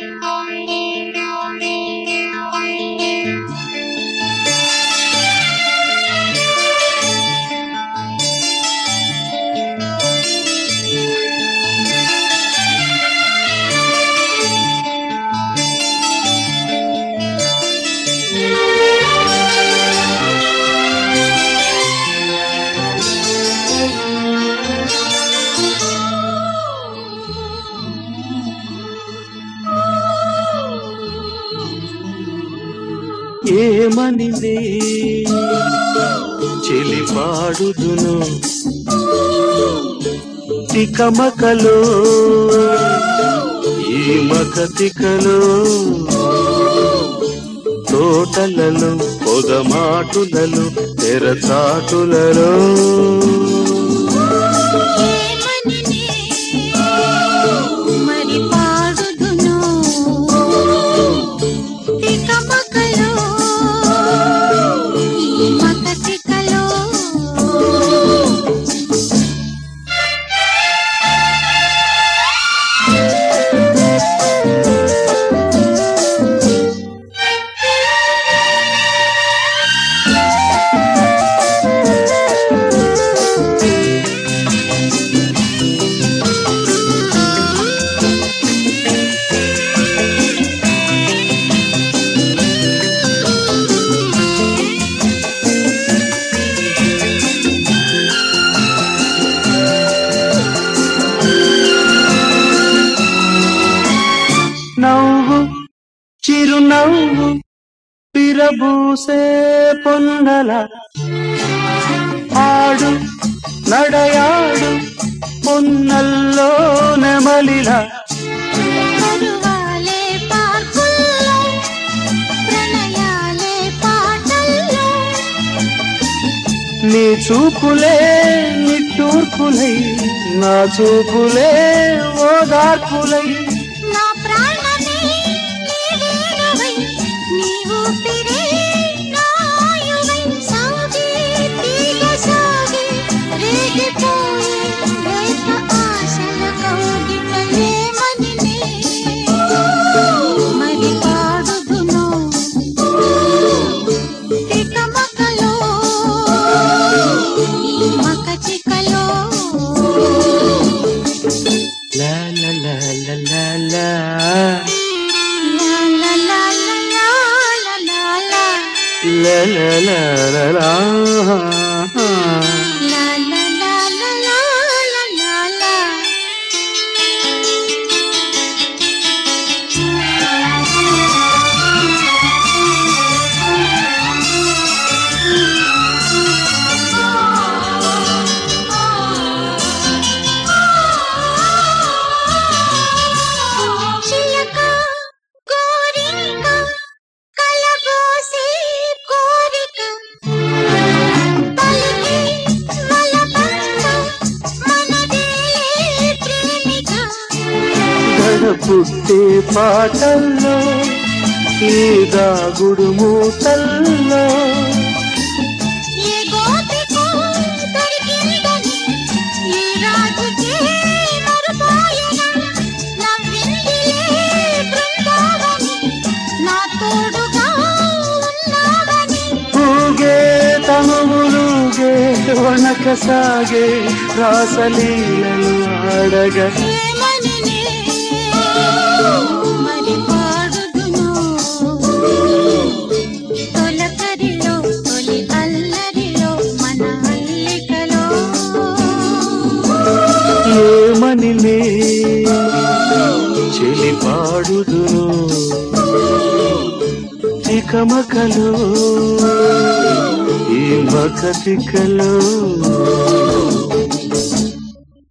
Música ఏమనింది చెలిపాడుదును. తికమకలో ఈ మక తికలో తోటలలో పొగమాటులలో తెరచాటులలో చిరునవ్వు పిరబూసే పొన్నల ఆడు నడయాడు పొన్నల్లో నెమలిలా నీ చూపులే నిట్టూర్పులై నా చూపులే ఓదార్పులై. la la la la la. గడపుట్టే పాటల్లో ఈ దాగుడు మూతల్లో. వణక సాగే రాసలీలలు ఆడగా. ఏమనిలే చెలి పాడుదును? తికమకలు ఈ మక తికలు